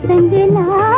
संगा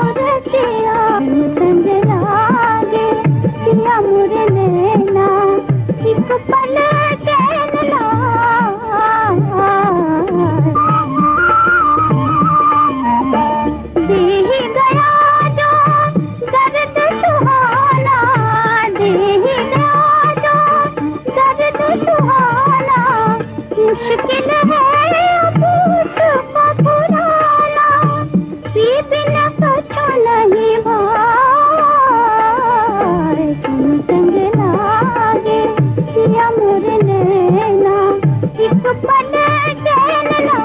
अमर नैना एक पल चैन ना